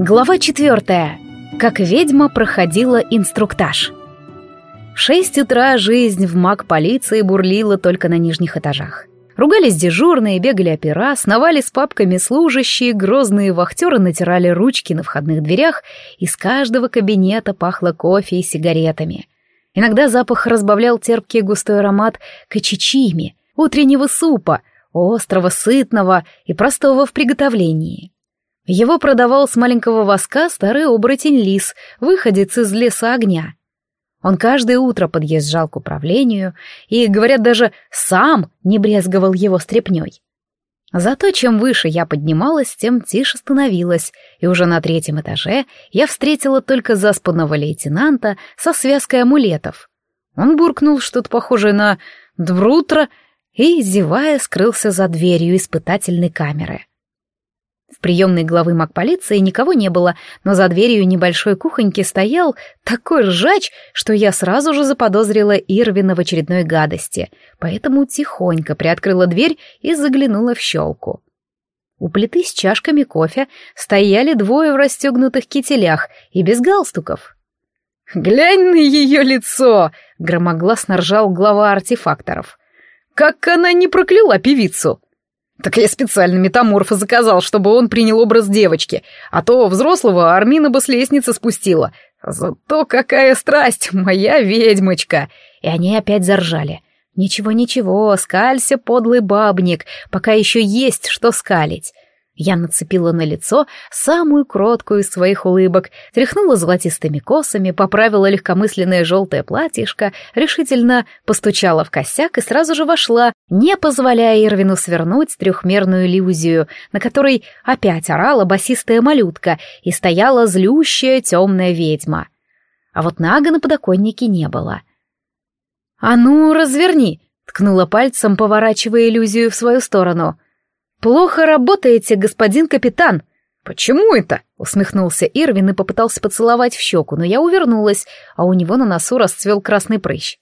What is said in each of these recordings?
Глава 4. Как ведьма проходила инструктаж. В 6 утра жизнь в маг полиции бурлила только на нижних этажах. Ругались дежурные, бегали опера, сновали с папками служащие, грозные вахтеры натирали ручки на входных дверях, из каждого кабинета пахло кофе и сигаретами. Иногда запах разбавлял терпкий густой аромат качичими, утреннего супа, острого, сытного и простого в приготовлении. Его продавал с маленького воска старый оборотень Лис, выходец из леса огня. Он каждое утро подъезжал к управлению и, говорят, даже сам не брезговал его стрепнёй. Зато чем выше я поднималась, тем тише становилась, и уже на третьем этаже я встретила только заспанного лейтенанта со связкой амулетов. Он буркнул что-то похожее на «Дврутро» и, зевая, скрылся за дверью испытательной камеры. В приемной главы магполиции никого не было, но за дверью небольшой кухоньки стоял такой ржач, что я сразу же заподозрила Ирвина в очередной гадости, поэтому тихонько приоткрыла дверь и заглянула в щелку. У плиты с чашками кофе стояли двое в расстегнутых кителях и без галстуков. «Глянь на ее лицо!» — громогласно ржал глава артефакторов. «Как она не прокляла певицу!» Так я специально метаморфа заказал, чтобы он принял образ девочки, а то взрослого Армина бы с лестницы спустила. Зато какая страсть, моя ведьмочка!» И они опять заржали. «Ничего-ничего, скалься, подлый бабник, пока еще есть что скалить. Я нацепила на лицо самую кроткую из своих улыбок, тряхнула золотистыми косами, поправила легкомысленное желтое платьишко, решительно постучала в косяк и сразу же вошла, не позволяя Ирвину свернуть трехмерную иллюзию, на которой опять орала басистая малютка и стояла злющая темная ведьма. А вот Нага на подоконнике не было. «А ну, разверни!» — ткнула пальцем, поворачивая иллюзию в свою сторону — «Плохо работаете, господин капитан!» «Почему это?» — усмехнулся Ирвин и попытался поцеловать в щеку, но я увернулась, а у него на носу расцвел красный прыщ.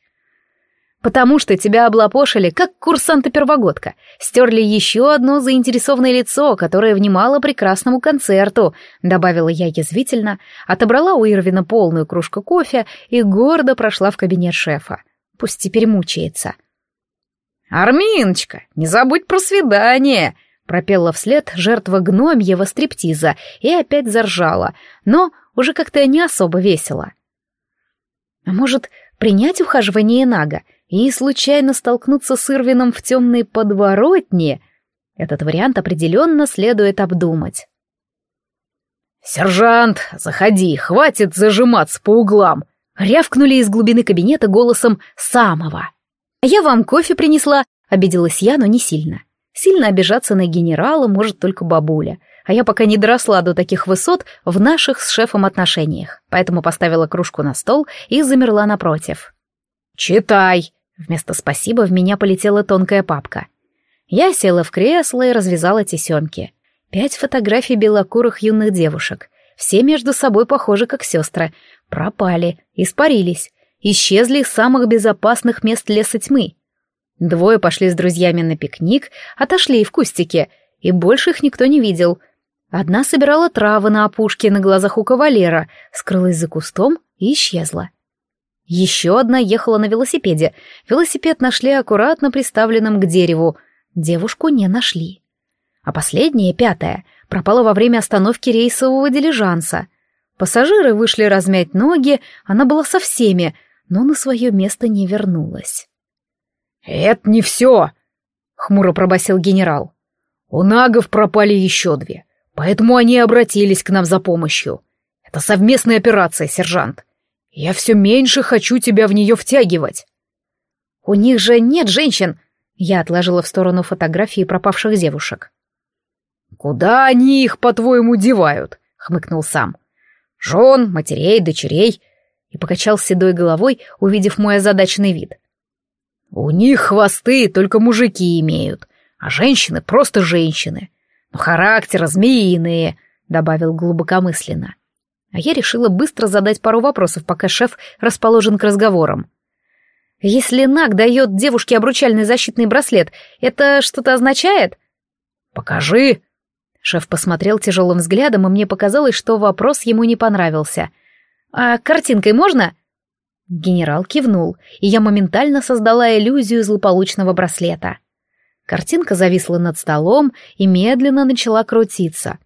«Потому что тебя облапошили, как курсанта-первогодка. Стерли еще одно заинтересованное лицо, которое внимало прекрасному концерту», — добавила я язвительно, отобрала у Ирвина полную кружку кофе и гордо прошла в кабинет шефа. Пусть теперь мучается. «Арминочка, не забудь про свидание!» Пропела вслед жертва гномьего стриптиза и опять заржала, но уже как-то не особо весело. А может, принять ухаживание Нага и случайно столкнуться с Ирвином в темной подворотне? Этот вариант определенно следует обдумать. «Сержант, заходи, хватит зажиматься по углам!» рявкнули из глубины кабинета голосом самого. «Я вам кофе принесла», — обиделась я, но не сильно. Сильно обижаться на генерала может только бабуля. А я пока не доросла до таких высот в наших с шефом отношениях, поэтому поставила кружку на стол и замерла напротив. «Читай!» Вместо «спасибо» в меня полетела тонкая папка. Я села в кресло и развязала тесемки. Пять фотографий белокурых юных девушек. Все между собой похожи как сестры. Пропали, испарились, исчезли из самых безопасных мест леса тьмы. Двое пошли с друзьями на пикник, отошли в кустике, и больше их никто не видел. Одна собирала травы на опушке на глазах у кавалера, скрылась за кустом и исчезла. Еще одна ехала на велосипеде. Велосипед нашли аккуратно приставленным к дереву. Девушку не нашли. А последняя, пятая, пропала во время остановки рейсового дилижанса. Пассажиры вышли размять ноги, она была со всеми, но на свое место не вернулась. «Это не все!» — хмуро пробасил генерал. «У нагов пропали еще две, поэтому они обратились к нам за помощью. Это совместная операция, сержант. Я все меньше хочу тебя в нее втягивать». «У них же нет женщин!» — я отложила в сторону фотографии пропавших девушек. «Куда они их, по-твоему, девают?» — хмыкнул сам. «Жен, матерей, дочерей» и покачал седой головой, увидев мой озадаченный вид. У них хвосты только мужики имеют, а женщины просто женщины. Но характер змеиные, добавил глубокомысленно. А я решила быстро задать пару вопросов, пока шеф расположен к разговорам. Если Наг дает девушке обручальный защитный браслет, это что-то означает? Покажи. Шеф посмотрел тяжелым взглядом, и мне показалось, что вопрос ему не понравился. А картинкой можно? Генерал кивнул, и я моментально создала иллюзию злополучного браслета. Картинка зависла над столом и медленно начала крутиться.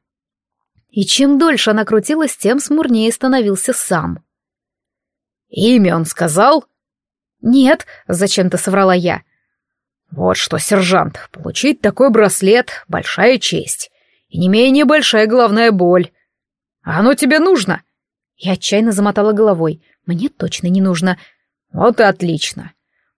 И чем дольше она крутилась, тем смурнее становился сам. «Имя он сказал?» «Нет», — зачем-то соврала я. «Вот что, сержант, получить такой браслет — большая честь. И не менее большая головная боль. А оно тебе нужно?» Я отчаянно замотала головой. Мне точно не нужно. Вот и отлично.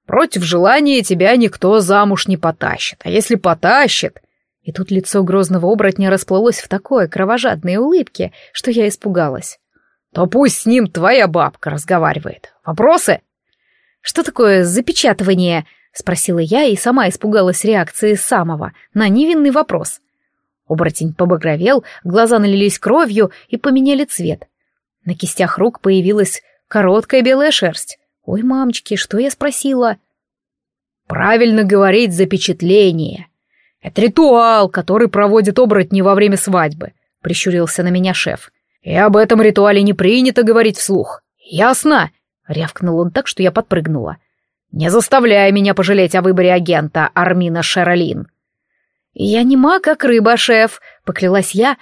Против желания тебя никто замуж не потащит. А если потащит... И тут лицо грозного оборотня расплылось в такое кровожадной улыбке, что я испугалась. То пусть с ним твоя бабка разговаривает. Вопросы? Что такое запечатывание? Спросила я и сама испугалась реакции самого на невинный вопрос. Оборотень побагровел, глаза налились кровью и поменяли цвет. На кистях рук появилась короткая белая шерсть. «Ой, мамочки, что я спросила?» «Правильно говорить запечатление. Это ритуал, который проводят оборотни во время свадьбы», — прищурился на меня шеф. «И об этом ритуале не принято говорить вслух. Ясно?» — рявкнул он так, что я подпрыгнула. «Не заставляй меня пожалеть о выборе агента, Армина Шеролин». «Я не маг, а как рыба, шеф», — поклялась я,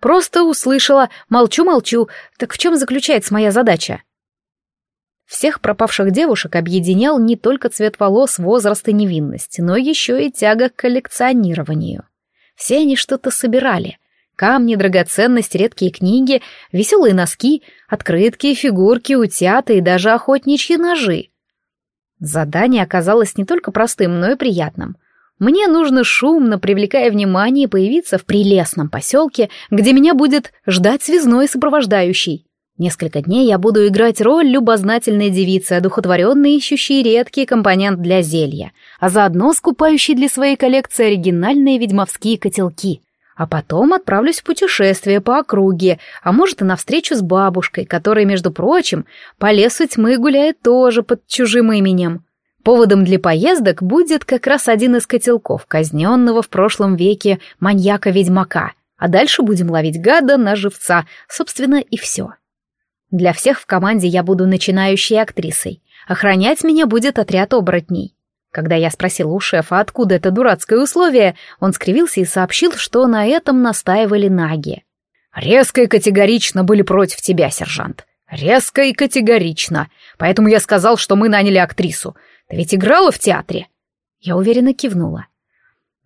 Просто услышала «молчу-молчу», так в чем заключается моя задача? Всех пропавших девушек объединял не только цвет волос, возраст и невинность, но еще и тяга к коллекционированию. Все они что-то собирали. Камни, драгоценности, редкие книги, веселые носки, открытки, фигурки, утята и даже охотничьи ножи. Задание оказалось не только простым, но и приятным. Мне нужно шумно, привлекая внимание, появиться в прелестном поселке, где меня будет ждать связной сопровождающий. Несколько дней я буду играть роль любознательной девицы, одухотворенной, ищущей редкий компонент для зелья, а заодно скупающей для своей коллекции оригинальные ведьмовские котелки. А потом отправлюсь в путешествие по округе, а может и навстречу с бабушкой, которая, между прочим, по лесу тьмы гуляет тоже под чужим именем. Поводом для поездок будет как раз один из котелков, казненного в прошлом веке маньяка-ведьмака, а дальше будем ловить гада на живца, собственно, и все. Для всех в команде я буду начинающей актрисой. Охранять меня будет отряд оборотней. Когда я спросила у шефа, откуда это дурацкое условие, он скривился и сообщил, что на этом настаивали наги. «Резко и категорично были против тебя, сержант. Резко и категорично. Поэтому я сказал, что мы наняли актрису. Ты ведь играла в театре?» Я уверенно кивнула.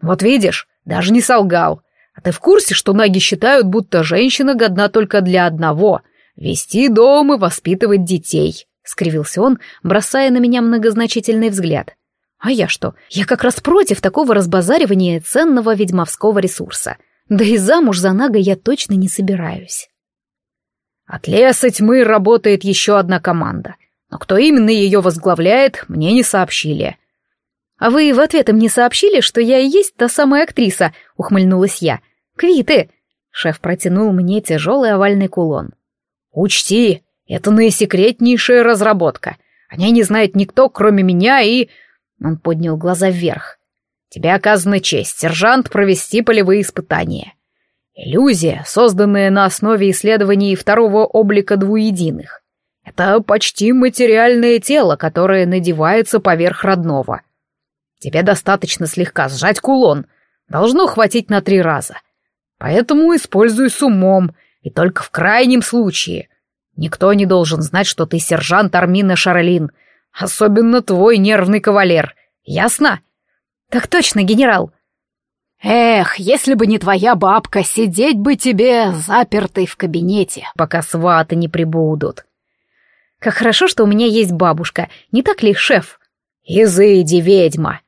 «Вот видишь, даже не солгал. А ты в курсе, что наги считают, будто женщина годна только для одного — вести дом и воспитывать детей?» — скривился он, бросая на меня многозначительный взгляд. «А я что? Я как раз против такого разбазаривания ценного ведьмовского ресурса. Да и замуж за Нага я точно не собираюсь». «От леса тьмы работает еще одна команда — но кто именно ее возглавляет, мне не сообщили». «А вы в ответ им не сообщили, что я и есть та самая актриса?» — ухмыльнулась я. «Квиты!» — шеф протянул мне тяжелый овальный кулон. «Учти, это наисекретнейшая разработка. О ней не знает никто, кроме меня и...» Он поднял глаза вверх. «Тебе оказана честь, сержант, провести полевые испытания. Иллюзия, созданная на основе исследований второго облика двуединых. Это почти материальное тело, которое надевается поверх родного. Тебе достаточно слегка сжать кулон. Должно хватить на три раза. Поэтому используй с умом, и только в крайнем случае. Никто не должен знать, что ты сержант Армина Шарлин, особенно твой нервный кавалер. Ясно? Так точно, генерал. Эх, если бы не твоя бабка, сидеть бы тебе запертой в кабинете, пока сваты не прибудут. Как хорошо, что у меня есть бабушка, не так ли, шеф?» «Изыди, ведьма!»